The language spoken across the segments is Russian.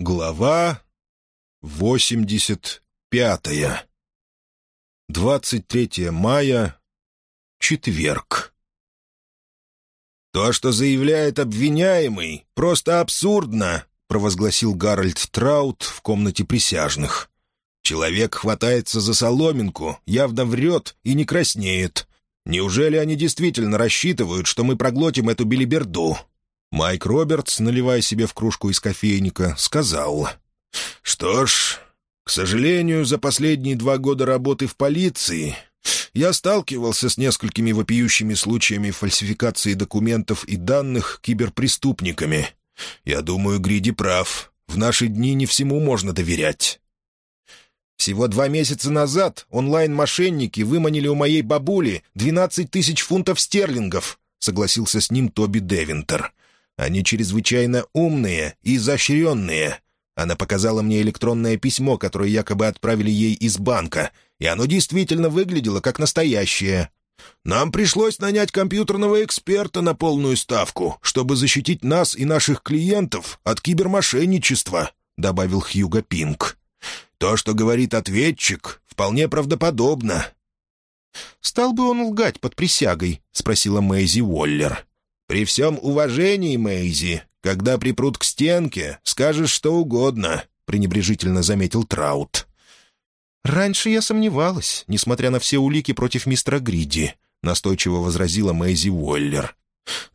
Глава восемьдесят пятая. Двадцать третье мая. Четверг. «То, что заявляет обвиняемый, просто абсурдно», — провозгласил Гарольд Траут в комнате присяжных. «Человек хватается за соломинку, явно врет и не краснеет. Неужели они действительно рассчитывают, что мы проглотим эту билиберду?» Майк Робертс, наливая себе в кружку из кофейника, сказал... «Что ж, к сожалению, за последние два года работы в полиции я сталкивался с несколькими вопиющими случаями фальсификации документов и данных киберпреступниками. Я думаю, Гриди прав. В наши дни не всему можно доверять». Всего два месяца назад онлайн-мошенники выманили у моей бабули 12 тысяч фунтов стерлингов, — согласился с ним Тоби Девинтер. Они чрезвычайно умные и изощренные. Она показала мне электронное письмо, которое якобы отправили ей из банка, и оно действительно выглядело как настоящее. Нам пришлось нанять компьютерного эксперта на полную ставку, чтобы защитить нас и наших клиентов от кибермошенничества», — добавил Хьюго Пинк. «То, что говорит ответчик, вполне правдоподобно». «Стал бы он лгать под присягой?» — спросила Мэйзи Уоллер. «При всем уважении, Мэйзи, когда припрут к стенке, скажешь что угодно», — пренебрежительно заметил Траут. «Раньше я сомневалась, несмотря на все улики против мистера Гриди», — настойчиво возразила Мэйзи Уоллер.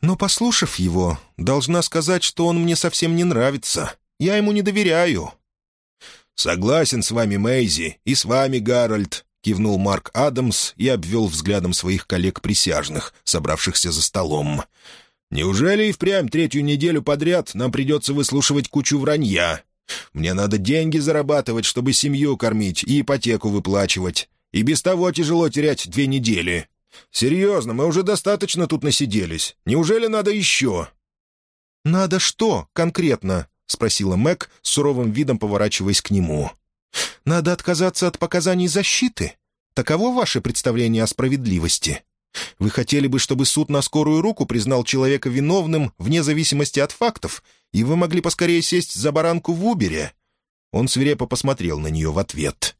«Но, послушав его, должна сказать, что он мне совсем не нравится. Я ему не доверяю». «Согласен с вами, Мэйзи, и с вами, Гарольд», — кивнул Марк Адамс и обвел взглядом своих коллег-присяжных, собравшихся за столом. Неужели и впрямь третью неделю подряд нам придется выслушивать кучу вранья? Мне надо деньги зарабатывать, чтобы семью кормить и ипотеку выплачивать. И без того тяжело терять две недели. Серьезно, мы уже достаточно тут насиделись. Неужели надо еще?» «Надо что конкретно?» — спросила Мэг, с суровым видом поворачиваясь к нему. «Надо отказаться от показаний защиты? Таково ваше представление о справедливости?» Вы хотели бы, чтобы суд на скорую руку признал человека виновным вне зависимости от фактов, и вы могли поскорее сесть за баранку в Убере?» Он свирепо посмотрел на нее в ответ.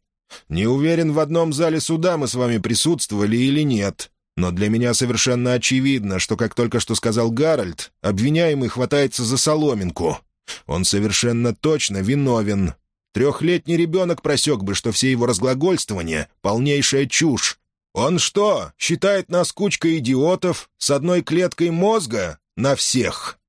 «Не уверен, в одном зале суда мы с вами присутствовали или нет, но для меня совершенно очевидно, что, как только что сказал Гарольд, обвиняемый хватается за соломинку. Он совершенно точно виновен. Трехлетний ребенок просек бы, что все его разглагольствования — полнейшая чушь, он что, считает нас кучкой идиотов с одной клеткой мозга на всех?»